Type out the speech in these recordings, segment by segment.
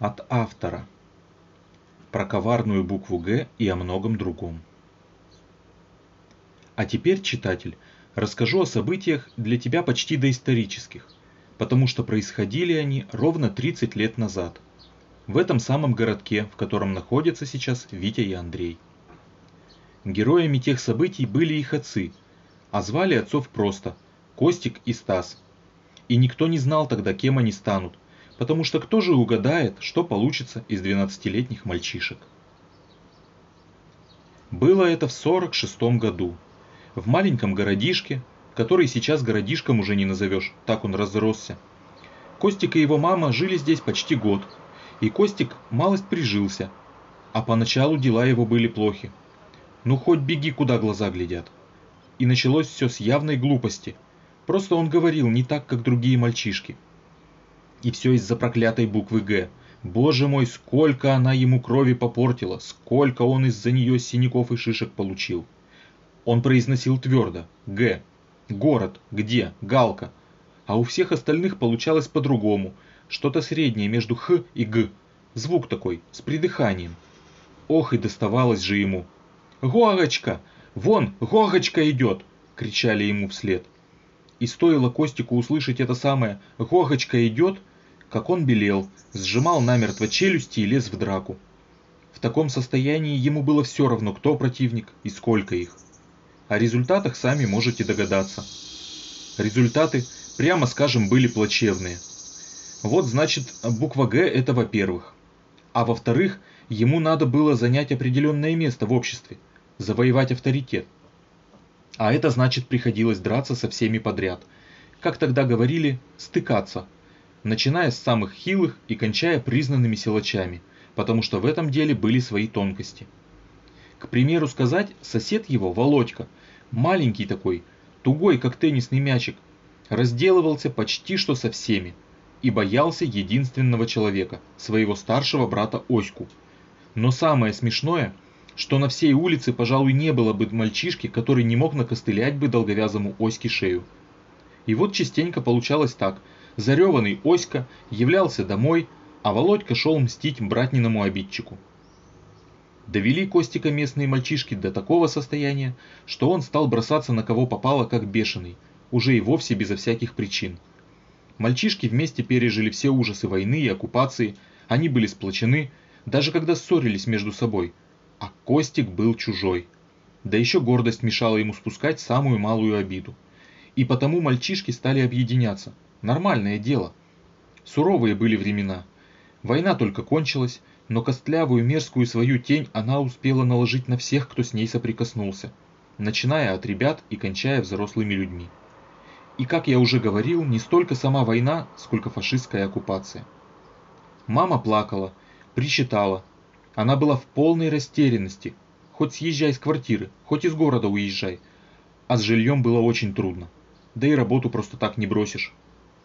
От автора. Про коварную букву «Г» и о многом другом. А теперь, читатель, расскажу о событиях для тебя почти доисторических, потому что происходили они ровно 30 лет назад, в этом самом городке, в котором находятся сейчас Витя и Андрей. Героями тех событий были их отцы, а звали отцов просто – Костик и Стас. И никто не знал тогда, кем они станут – потому что кто же угадает, что получится из 12-летних мальчишек. Было это в 46 году, в маленьком городишке, который сейчас городишком уже не назовешь, так он разросся. Костик и его мама жили здесь почти год, и Костик малость прижился, а поначалу дела его были плохи. Ну хоть беги, куда глаза глядят. И началось все с явной глупости. Просто он говорил не так, как другие мальчишки – и все из-за проклятой буквы «Г». Боже мой, сколько она ему крови попортила, сколько он из-за нее синяков и шишек получил. Он произносил твердо «Г». Город, где, галка. А у всех остальных получалось по-другому, что-то среднее между «х» и «г». Звук такой, с придыханием. Ох и доставалось же ему. «Гогочка! Вон, Гогочка идет!» — кричали ему вслед. И стоило Костику услышать это самое «Гогочка идет», как он белел, сжимал намертво челюсти и лез в драку. В таком состоянии ему было все равно, кто противник и сколько их. О результатах сами можете догадаться. Результаты, прямо скажем, были плачевные. Вот значит, буква «Г» это во-первых. А во-вторых, ему надо было занять определенное место в обществе, завоевать авторитет. А это значит приходилось драться со всеми подряд. Как тогда говорили, стыкаться – начиная с самых хилых и кончая признанными силачами, потому что в этом деле были свои тонкости. К примеру сказать, сосед его, Володька, маленький такой, тугой как теннисный мячик, разделывался почти что со всеми и боялся единственного человека, своего старшего брата Оську. Но самое смешное, что на всей улице, пожалуй, не было бы мальчишки, который не мог накостылять бы долговязому Оське шею. И вот частенько получалось так – Зареванный Оська являлся домой, а Володька шел мстить братниному обидчику. Довели Костика местные мальчишки до такого состояния, что он стал бросаться на кого попало, как бешеный, уже и вовсе безо всяких причин. Мальчишки вместе пережили все ужасы войны и оккупации, они были сплочены, даже когда ссорились между собой, а Костик был чужой. Да еще гордость мешала ему спускать самую малую обиду. И потому мальчишки стали объединяться – Нормальное дело. Суровые были времена. Война только кончилась, но костлявую мерзкую свою тень она успела наложить на всех, кто с ней соприкоснулся, начиная от ребят и кончая взрослыми людьми. И как я уже говорил, не столько сама война, сколько фашистская оккупация. Мама плакала, причитала. Она была в полной растерянности. Хоть съезжай с квартиры, хоть из города уезжай. А с жильем было очень трудно. Да и работу просто так не бросишь.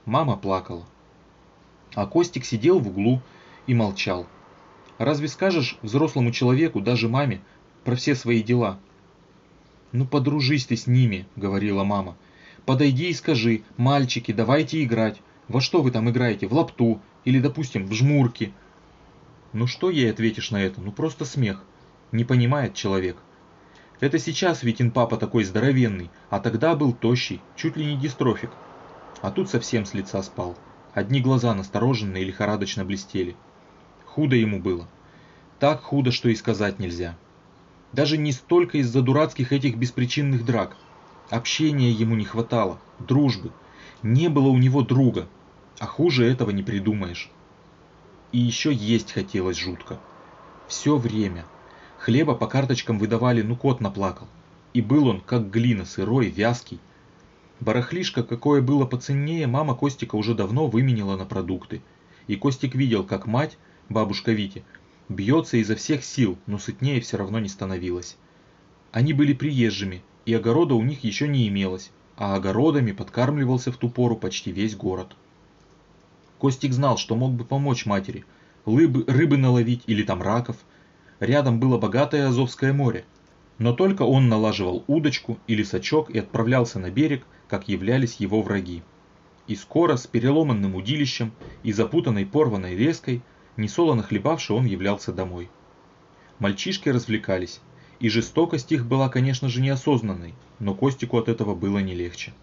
Мама плакала. А Костик сидел в углу и молчал. Разве скажешь взрослому человеку, даже маме, про все свои дела? «Ну подружись ты с ними», — говорила мама. «Подойди и скажи, мальчики, давайте играть. Во что вы там играете? В лапту? Или, допустим, в жмурки?» Ну что ей ответишь на это? Ну просто смех. Не понимает человек. Это сейчас Витин папа такой здоровенный, а тогда был тощий, чуть ли не дистрофик а тут совсем с лица спал. Одни глаза настороженно и лихорадочно блестели. Худо ему было. Так худо, что и сказать нельзя. Даже не столько из-за дурацких этих беспричинных драк. Общения ему не хватало, дружбы. Не было у него друга, а хуже этого не придумаешь. И еще есть хотелось жутко. Все время. Хлеба по карточкам выдавали, ну кот наплакал. И был он, как глина, сырой, вязкий, Барахлишко, какое было поценнее, мама Костика уже давно выменила на продукты. И Костик видел, как мать, бабушка Вити, бьется изо всех сил, но сытнее все равно не становилась. Они были приезжими, и огорода у них еще не имелось, а огородами подкармливался в ту пору почти весь город. Костик знал, что мог бы помочь матери, рыбы, рыбы наловить или там раков. Рядом было богатое Азовское море. Но только он налаживал удочку или сачок и отправлялся на берег, как являлись его враги. И скоро с переломанным удилищем и запутанной порванной леской Несолоно хлебавший он являлся домой. Мальчишки развлекались, и жестокость их была, конечно же, неосознанной, но Костику от этого было не легче.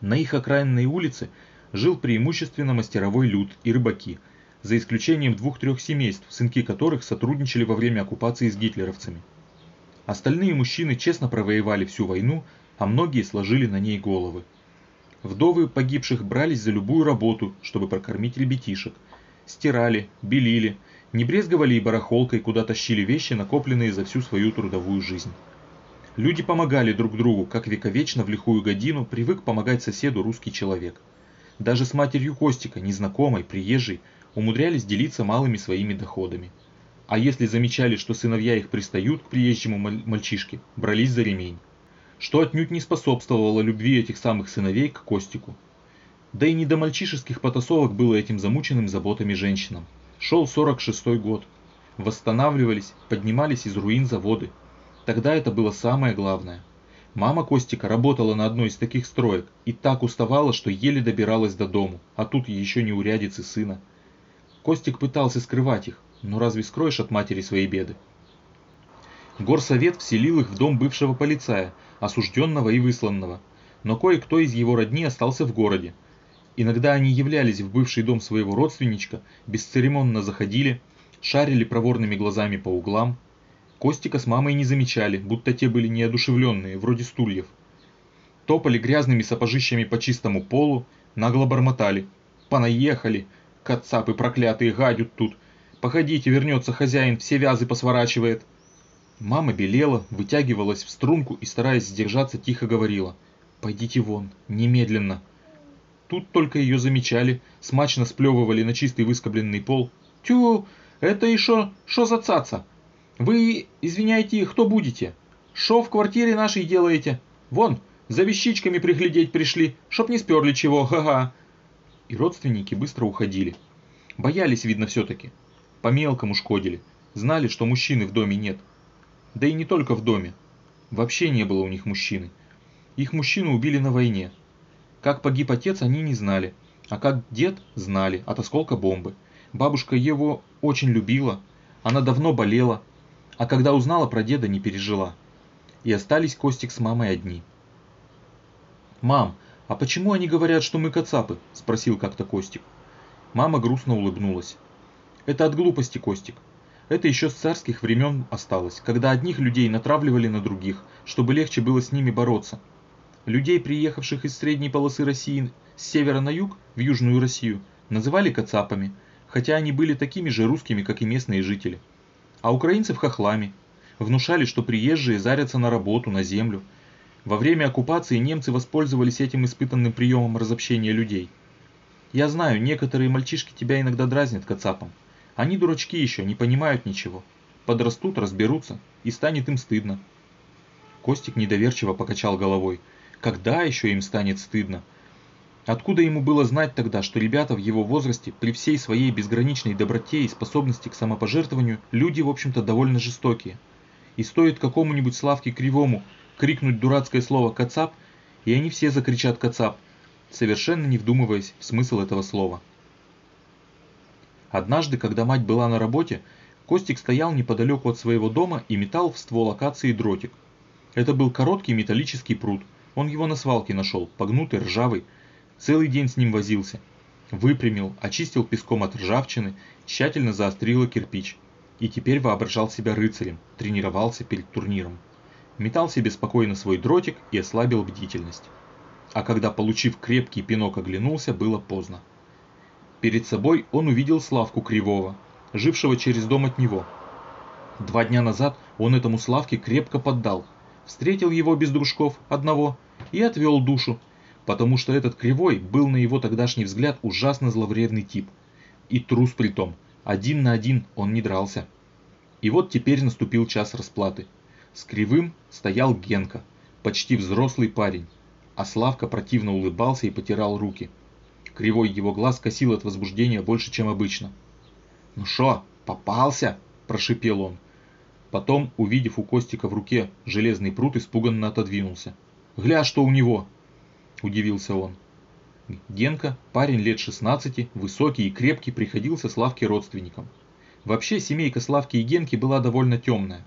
На их окраинной улице жил преимущественно мастеровой люд и рыбаки, за исключением двух-трех семейств, сынки которых сотрудничали во время оккупации с гитлеровцами. Остальные мужчины честно провоевали всю войну, а многие сложили на ней головы. Вдовы погибших брались за любую работу, чтобы прокормить ребятишек. Стирали, белили, не брезговали и барахолкой, куда тащили вещи, накопленные за всю свою трудовую жизнь. Люди помогали друг другу, как вековечно в лихую годину привык помогать соседу русский человек. Даже с матерью Костика, незнакомой, приезжей, умудрялись делиться малыми своими доходами. А если замечали, что сыновья их пристают к приезжему мальчишке, брались за ремень. Что отнюдь не способствовало любви этих самых сыновей к Костику. Да и не до мальчишеских потасовок было этим замученным заботами женщинам. Шел 46-й год. Восстанавливались, поднимались из руин заводы. Тогда это было самое главное. Мама Костика работала на одной из таких строек и так уставала, что еле добиралась до дому, а тут еще не урядицы сына. Костик пытался скрывать их, но разве скроешь от матери свои беды? Горсовет вселил их в дом бывшего полицая, осужденного и высланного, но кое-кто из его родни остался в городе. Иногда они являлись в бывший дом своего родственничка, бесцеремонно заходили, шарили проворными глазами по углам. Костика с мамой не замечали, будто те были неодушевленные, вроде стульев. Топали грязными сапожищами по чистому полу, нагло бормотали. «Понаехали! Кацапы проклятые гадят тут! Походите, вернется хозяин, все вязы посворачивает!» Мама белела, вытягивалась в струнку и, стараясь сдержаться, тихо говорила. «Пойдите вон, немедленно!» Тут только ее замечали, смачно сплевывали на чистый выскобленный пол. «Тю, это шо, шо за цаца? Вы, извиняйте, кто будете? Шо в квартире нашей делаете? Вон, за вещичками приглядеть пришли, чтоб не сперли чего, ха-ха!» и родственники быстро уходили. Боялись, видно, все-таки. По-мелкому шкодили. Знали, что мужчины в доме нет. Да и не только в доме. Вообще не было у них мужчины. Их мужчину убили на войне. Как погиб отец, они не знали. А как дед, знали, от осколка бомбы. Бабушка его очень любила. Она давно болела. А когда узнала про деда, не пережила. И остались Костик с мамой одни. «Мам, «А почему они говорят, что мы кацапы?» – спросил как-то Костик. Мама грустно улыбнулась. «Это от глупости, Костик. Это еще с царских времен осталось, когда одних людей натравливали на других, чтобы легче было с ними бороться. Людей, приехавших из средней полосы России с севера на юг, в Южную Россию, называли кацапами, хотя они были такими же русскими, как и местные жители. А украинцев хохлами. Внушали, что приезжие зарятся на работу, на землю – во время оккупации немцы воспользовались этим испытанным приемом разобщения людей. Я знаю, некоторые мальчишки тебя иногда дразнят кацапом. Они дурачки еще, не понимают ничего. Подрастут, разберутся, и станет им стыдно. Костик недоверчиво покачал головой. Когда еще им станет стыдно? Откуда ему было знать тогда, что ребята в его возрасте, при всей своей безграничной доброте и способности к самопожертвованию, люди, в общем-то, довольно жестокие. И стоит какому-нибудь Славке Кривому крикнуть дурацкое слово «кацап», и они все закричат «кацап», совершенно не вдумываясь в смысл этого слова. Однажды, когда мать была на работе, Костик стоял неподалеку от своего дома и метал в ствол акации дротик. Это был короткий металлический пруд. Он его на свалке нашел, погнутый, ржавый. Целый день с ним возился. Выпрямил, очистил песком от ржавчины, тщательно заострил кирпич. И теперь воображал себя рыцарем, тренировался перед турниром метал себе спокойно свой дротик и ослабил бдительность. А когда, получив крепкий пинок, оглянулся, было поздно. Перед собой он увидел Славку Кривого, жившего через дом от него. Два дня назад он этому Славке крепко поддал, встретил его без дружков, одного, и отвел душу, потому что этот Кривой был на его тогдашний взгляд ужасно зловредный тип. И трус при том, один на один он не дрался. И вот теперь наступил час расплаты – с кривым стоял Генка, почти взрослый парень, а Славка противно улыбался и потирал руки. Кривой его глаз косил от возбуждения больше, чем обычно. «Ну шо, попался?» – прошипел он. Потом, увидев у Костика в руке железный прут, испуганно отодвинулся. «Гля, что у него!» – удивился он. Генка, парень лет 16, высокий и крепкий, приходился Славке родственником. Вообще, семейка Славки и Генки была довольно темная.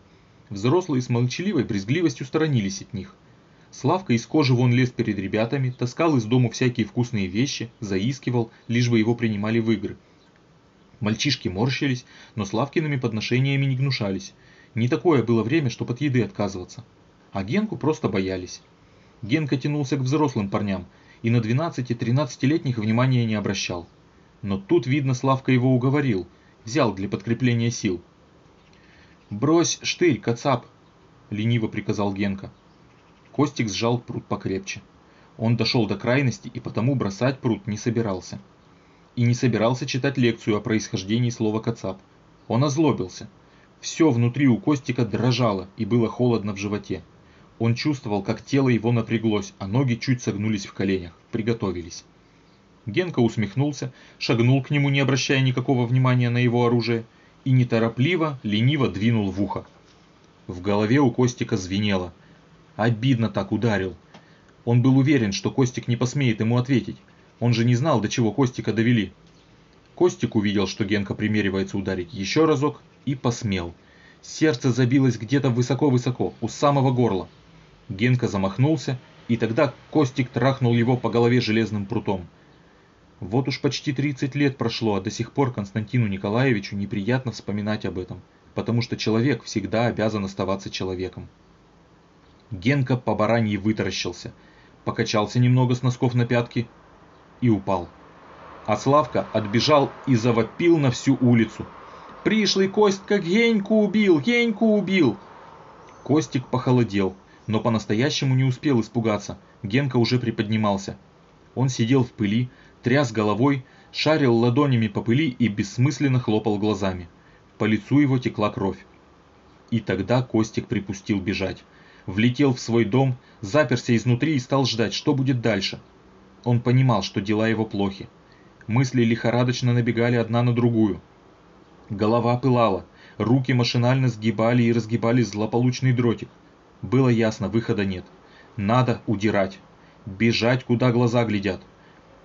Взрослые с молчаливой брезгливостью сторонились от них. Славка из кожи вон лез перед ребятами, таскал из дому всякие вкусные вещи, заискивал, лишь бы его принимали в игры. Мальчишки морщились, но Славкиными подношениями не гнушались. Не такое было время, чтобы от еды отказываться. А Генку просто боялись. Генка тянулся к взрослым парням, и на 12-13-летних внимания не обращал. Но тут, видно, Славка его уговорил, взял для подкрепления сил. «Брось штырь, кацап!» – лениво приказал Генка. Костик сжал пруд покрепче. Он дошел до крайности и потому бросать пруд не собирался. И не собирался читать лекцию о происхождении слова «кацап». Он озлобился. Все внутри у Костика дрожало и было холодно в животе. Он чувствовал, как тело его напряглось, а ноги чуть согнулись в коленях. Приготовились. Генка усмехнулся, шагнул к нему, не обращая никакого внимания на его оружие, и неторопливо, лениво двинул в ухо. В голове у Костика звенело. Обидно так ударил. Он был уверен, что Костик не посмеет ему ответить. Он же не знал, до чего Костика довели. Костик увидел, что Генка примеривается ударить еще разок, и посмел. Сердце забилось где-то высоко-высоко, у самого горла. Генка замахнулся, и тогда Костик трахнул его по голове железным прутом. Вот уж почти 30 лет прошло, а до сих пор Константину Николаевичу неприятно вспоминать об этом, потому что человек всегда обязан оставаться человеком. Генка по бараньи вытаращился, покачался немного с носков на пятки и упал. А Славка отбежал и завопил на всю улицу. «Пришлый Костька Геньку убил! Геньку убил!» Костик похолодел, но по-настоящему не успел испугаться, Генка уже приподнимался. Он сидел в пыли, тряс головой, шарил ладонями по пыли и бессмысленно хлопал глазами. По лицу его текла кровь. И тогда Костик припустил бежать. Влетел в свой дом, заперся изнутри и стал ждать, что будет дальше. Он понимал, что дела его плохи. Мысли лихорадочно набегали одна на другую. Голова пылала, руки машинально сгибали и разгибали злополучный дротик. Было ясно, выхода нет. Надо удирать. Бежать, куда глаза глядят.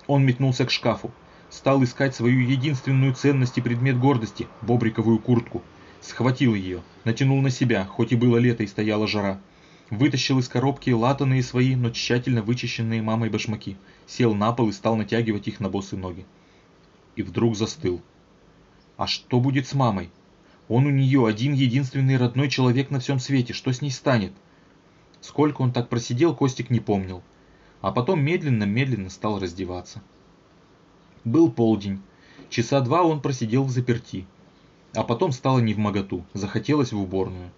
Он метнулся к шкафу. Стал искать свою единственную ценность и предмет гордости – бобриковую куртку. Схватил ее, натянул на себя, хоть и было лето и стояла жара. Вытащил из коробки латанные свои, но тщательно вычищенные мамой башмаки. Сел на пол и стал натягивать их на босые ноги. И вдруг застыл. А что будет с мамой? Он у нее один единственный родной человек на всем свете. Что с ней станет? Сколько он так просидел, Костик не помнил. А потом медленно-медленно стал раздеваться. Был полдень. Часа два он просидел в заперти. А потом стало невмоготу, захотелось в уборную.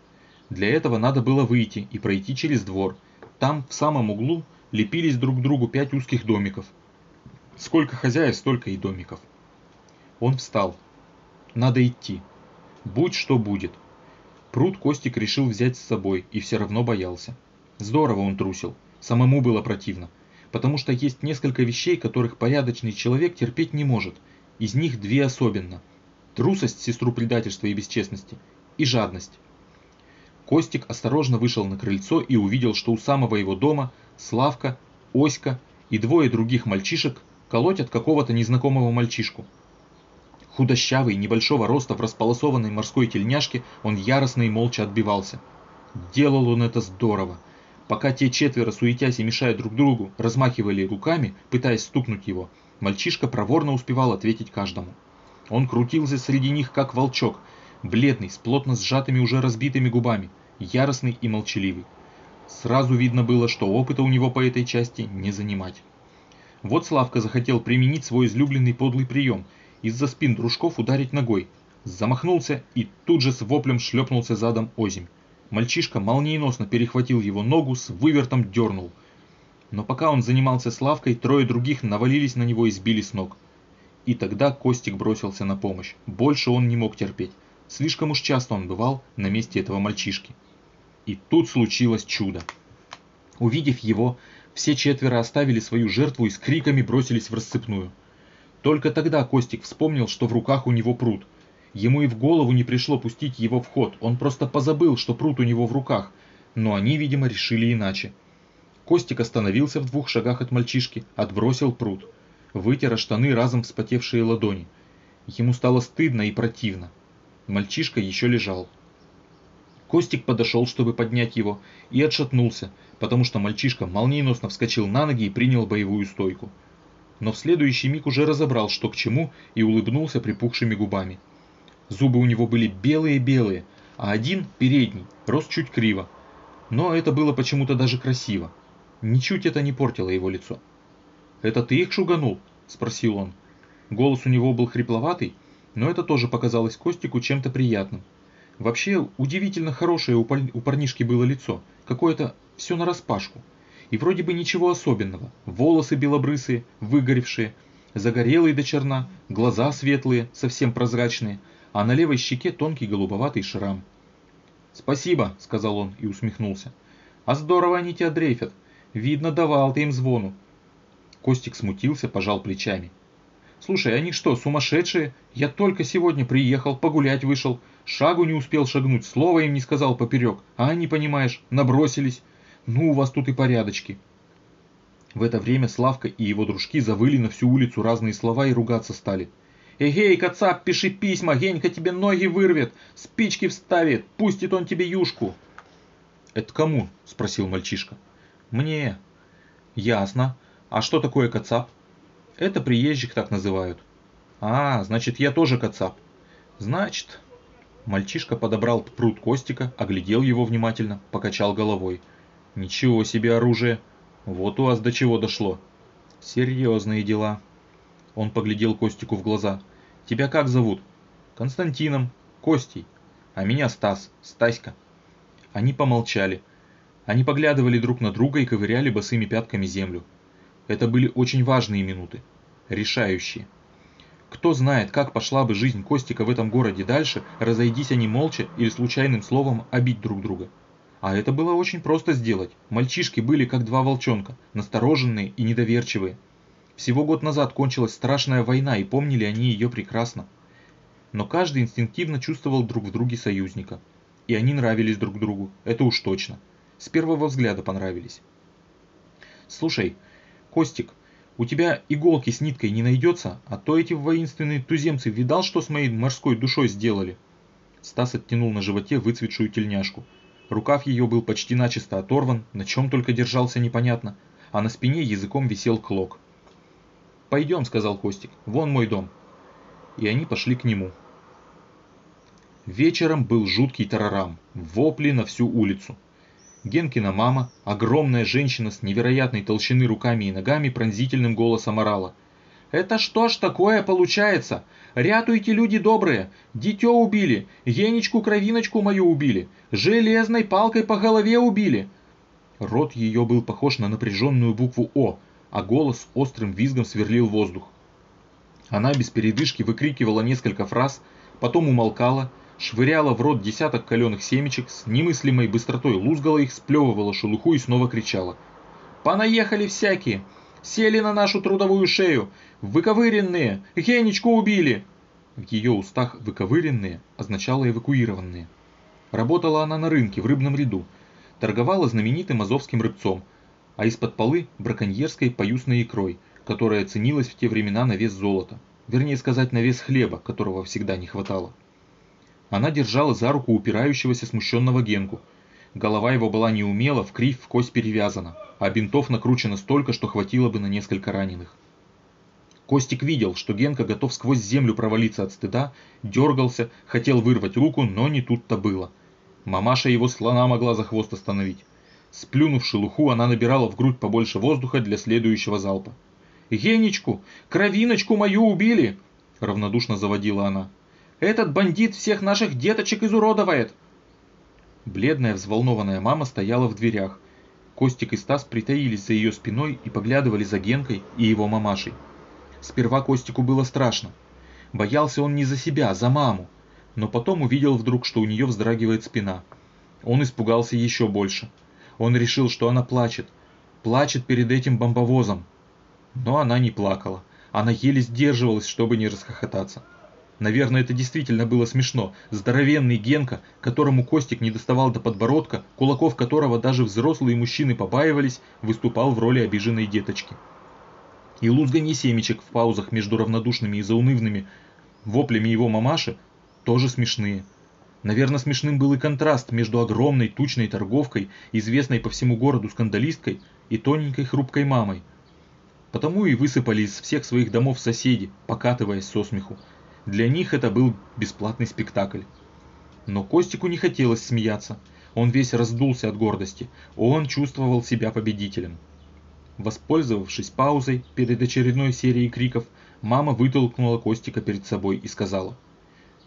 Для этого надо было выйти и пройти через двор. Там, в самом углу, лепились друг к другу пять узких домиков. Сколько хозяев, столько и домиков. Он встал. Надо идти. Будь что будет. Пруд Костик решил взять с собой и все равно боялся. Здорово он трусил. Самому было противно. Потому что есть несколько вещей, которых порядочный человек терпеть не может. Из них две особенно. Трусость, сестру предательства и бесчестности, и жадность. Костик осторожно вышел на крыльцо и увидел, что у самого его дома Славка, Оська и двое других мальчишек колотят какого-то незнакомого мальчишку. Худощавый, небольшого роста в располосованной морской тельняшке, он яростно и молча отбивался. Делал он это здорово. Пока те четверо, суетясь и мешая друг другу, размахивали руками, пытаясь стукнуть его, мальчишка проворно успевал ответить каждому. Он крутился среди них, как волчок, бледный, с плотно сжатыми уже разбитыми губами, яростный и молчаливый. Сразу видно было, что опыта у него по этой части не занимать. Вот Славка захотел применить свой излюбленный подлый прием – из-за спин дружков ударить ногой. Замахнулся и тут же с воплем шлепнулся задом озимь. Мальчишка молниеносно перехватил его ногу, с вывертом дернул. Но пока он занимался Славкой, трое других навалились на него и сбили с ног. И тогда Костик бросился на помощь. Больше он не мог терпеть. Слишком уж часто он бывал на месте этого мальчишки. И тут случилось чудо. Увидев его, все четверо оставили свою жертву и с криками бросились в расцепную. Только тогда Костик вспомнил, что в руках у него пруд – Ему и в голову не пришло пустить его в ход, он просто позабыл, что пруд у него в руках, но они, видимо, решили иначе. Костик остановился в двух шагах от мальчишки, отбросил пруд. вытер штаны разом вспотевшие ладони. Ему стало стыдно и противно. Мальчишка еще лежал. Костик подошел, чтобы поднять его, и отшатнулся, потому что мальчишка молниеносно вскочил на ноги и принял боевую стойку. Но в следующий миг уже разобрал, что к чему, и улыбнулся припухшими губами. Зубы у него были белые-белые, а один, передний, рос чуть криво. Но это было почему-то даже красиво. Ничуть это не портило его лицо. «Это ты их шуганул?» – спросил он. Голос у него был хрипловатый, но это тоже показалось Костику чем-то приятным. Вообще, удивительно хорошее у, пар... у парнишки было лицо, какое-то все нараспашку. И вроде бы ничего особенного. Волосы белобрысые, выгоревшие, загорелые до черна, глаза светлые, совсем прозрачные, а на левой щеке тонкий голубоватый шрам. «Спасибо», — сказал он и усмехнулся. «А здорово они тебя дрейфят. Видно, давал ты им звону». Костик смутился, пожал плечами. «Слушай, они что, сумасшедшие? Я только сегодня приехал, погулять вышел. Шагу не успел шагнуть, слова им не сказал поперек. А они, понимаешь, набросились. Ну, у вас тут и порядочки». В это время Славка и его дружки завыли на всю улицу разные слова и ругаться стали. «Эгей, кацап, пиши письма, Генька тебе ноги вырвет, спички вставит, пустит он тебе юшку». «Это кому?» – спросил мальчишка. «Мне». «Ясно. А что такое кацап?» Это приезжих так называют. А, значит, я тоже кацап. Значит... Мальчишка подобрал пруд Костика, оглядел его внимательно, покачал головой. Ничего себе оружие. Вот у вас до чего дошло. Серьезные дела. Он поглядел Костику в глаза. Тебя как зовут? Константином. Костей. А меня Стас. Стаська. Они помолчали. Они поглядывали друг на друга и ковыряли босыми пятками землю. Это были очень важные минуты, решающие. Кто знает, как пошла бы жизнь Костика в этом городе дальше, разойдись они молча или случайным словом обить друг друга. А это было очень просто сделать. Мальчишки были как два волчонка, настороженные и недоверчивые. Всего год назад кончилась страшная война, и помнили они ее прекрасно. Но каждый инстинктивно чувствовал друг в друге союзника. И они нравились друг другу, это уж точно. С первого взгляда понравились. «Слушай, Костик, у тебя иголки с ниткой не найдется, а то эти воинственные туземцы видал, что с моей морской душой сделали?» Стас оттянул на животе выцветшую тельняшку. Рукав ее был почти начисто оторван, на чем только держался непонятно, а на спине языком висел клок. «Пойдем», — сказал Костик, — «вон мой дом». И они пошли к нему. Вечером был жуткий тарарам, вопли на всю улицу. Генкина мама, огромная женщина с невероятной толщины руками и ногами, пронзительным голосом орала. «Это что ж такое получается? Рятуйте, люди добрые! Дитё убили, Генечку-кровиночку мою убили, железной палкой по голове убили!» Рот ее был похож на напряженную букву «О», а голос острым визгом сверлил воздух. Она без передышки выкрикивала несколько фраз, потом умолкала швыряла в рот десяток каленых семечек, с немыслимой быстротой лузгала их, сплевывала шелуху и снова кричала. «Понаехали всякие! Сели на нашу трудовую шею! Выковыренные! Генечку убили!» В ее устах «выковыренные» означало «эвакуированные». Работала она на рынке в рыбном ряду, торговала знаменитым азовским рыбцом, а из-под полы браконьерской поюсной икрой, которая ценилась в те времена на вес золота, вернее сказать на вес хлеба, которого всегда не хватало. Она держала за руку упирающегося смущенного Генку. Голова его была неумело, в кривь, в кость перевязана, а бинтов накручено столько, что хватило бы на несколько раненых. Костик видел, что Генка готов сквозь землю провалиться от стыда, дергался, хотел вырвать руку, но не тут-то было. Мамаша его слона могла за хвост остановить. Сплюнув шелуху, она набирала в грудь побольше воздуха для следующего залпа. «Генечку! Кровиночку мою убили!» – равнодушно заводила она. Этот бандит всех наших деточек изуродовает!» Бледная, взволнованная мама стояла в дверях. Костик и Стас притаились за ее спиной и поглядывали за Генкой и его мамашей. Сперва Костику было страшно. Боялся он не за себя, а за маму. Но потом увидел вдруг, что у нее вздрагивает спина. Он испугался еще больше. Он решил, что она плачет. Плачет перед этим бомбовозом. Но она не плакала. Она еле сдерживалась, чтобы не расхохотаться. Наверное, это действительно было смешно. Здоровенный Генка, которому Костик не доставал до подбородка, кулаков которого даже взрослые мужчины побаивались, выступал в роли обиженной деточки. И лузганье семечек в паузах между равнодушными и заунывными воплями его мамаши тоже смешные. Наверное, смешным был и контраст между огромной тучной торговкой, известной по всему городу скандалисткой, и тоненькой хрупкой мамой. Потому и высыпали из всех своих домов соседи, покатываясь со смеху. Для них это был бесплатный спектакль. Но Костику не хотелось смеяться. Он весь раздулся от гордости. Он чувствовал себя победителем. Воспользовавшись паузой перед очередной серией криков, мама вытолкнула Костика перед собой и сказала.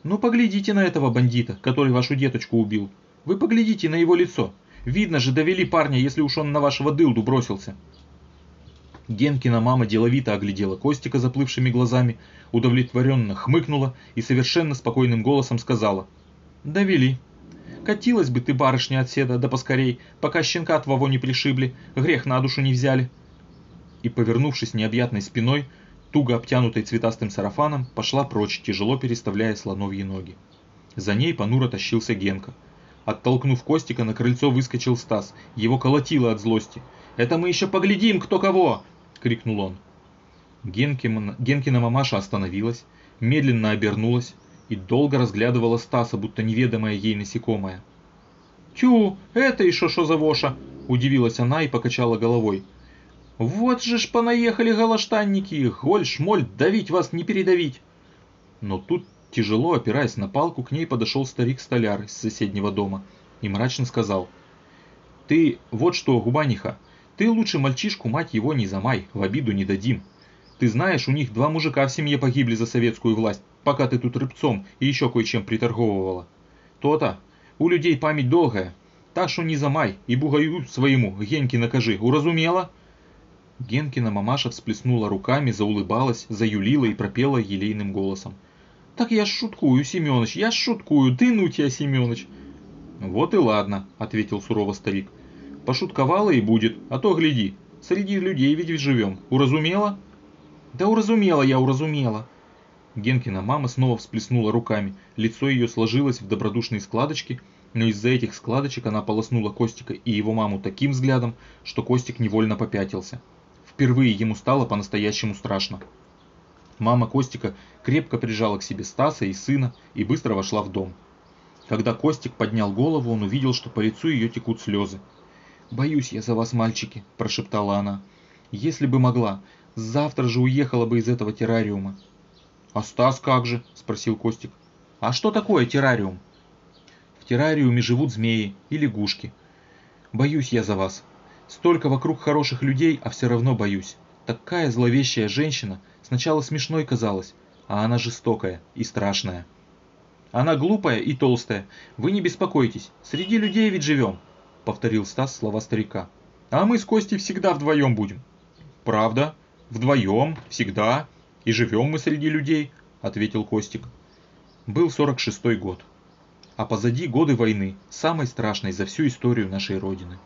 «Ну поглядите на этого бандита, который вашу деточку убил. Вы поглядите на его лицо. Видно же, довели парня, если уж он на вашего дылду бросился». Генкина мама деловито оглядела Костика заплывшими глазами, удовлетворенно хмыкнула и совершенно спокойным голосом сказала. «Довели. Катилась бы ты, барышня, отседа, да поскорей, пока щенка твоего не пришибли, грех на душу не взяли». И, повернувшись необъятной спиной, туго обтянутой цветастым сарафаном, пошла прочь, тяжело переставляя слоновьи ноги. За ней понуро тащился Генка. Оттолкнув Костика, на крыльцо выскочил Стас. Его колотило от злости. «Это мы еще поглядим, кто кого!» — крикнул он. Генкина, Генкина мамаша остановилась, медленно обернулась и долго разглядывала Стаса, будто неведомая ей насекомое. «Тю, это еще что за воша?» – удивилась она и покачала головой. «Вот же ж понаехали галаштанники, голь, шмоль, давить вас не передавить!» Но тут, тяжело опираясь на палку, к ней подошел старик-столяр из соседнего дома и мрачно сказал. «Ты вот что, губаниха, ты лучше мальчишку, мать его, не замай, в обиду не дадим. Ты знаешь, у них два мужика в семье погибли за советскую власть, пока ты тут рыбцом и еще кое-чем приторговывала. То-то, у людей память долгая, так что не замай и бугаю своему, Геньке накажи, уразумела?» Генкина мамаша всплеснула руками, заулыбалась, заюлила и пропела елейным голосом. «Так я шуткую, Семёныч, я шуткую, ты ну тебя, Семёныч!» «Вот и ладно», — ответил сурово старик. Пошутковала и будет, а то гляди, среди людей ведь живем. Уразумела? Да уразумела я, уразумела. Генкина мама снова всплеснула руками, лицо ее сложилось в добродушные складочки, но из-за этих складочек она полоснула Костика и его маму таким взглядом, что Костик невольно попятился. Впервые ему стало по-настоящему страшно. Мама Костика крепко прижала к себе Стаса и сына и быстро вошла в дом. Когда Костик поднял голову, он увидел, что по лицу ее текут слезы. «Боюсь я за вас, мальчики», – прошептала она. «Если бы могла, завтра же уехала бы из этого террариума». «А Стас как же?» – спросил Костик. «А что такое террариум?» «В террариуме живут змеи и лягушки. Боюсь я за вас. Столько вокруг хороших людей, а все равно боюсь. Такая зловещая женщина сначала смешной казалась, а она жестокая и страшная». «Она глупая и толстая. Вы не беспокойтесь, среди людей ведь живем», — повторил Стас слова старика. «А мы с Костей всегда вдвоем будем». «Правда, вдвоем, всегда, и живем мы среди людей», — ответил Костик. Был 46-й год, а позади годы войны, самой страшной за всю историю нашей Родины.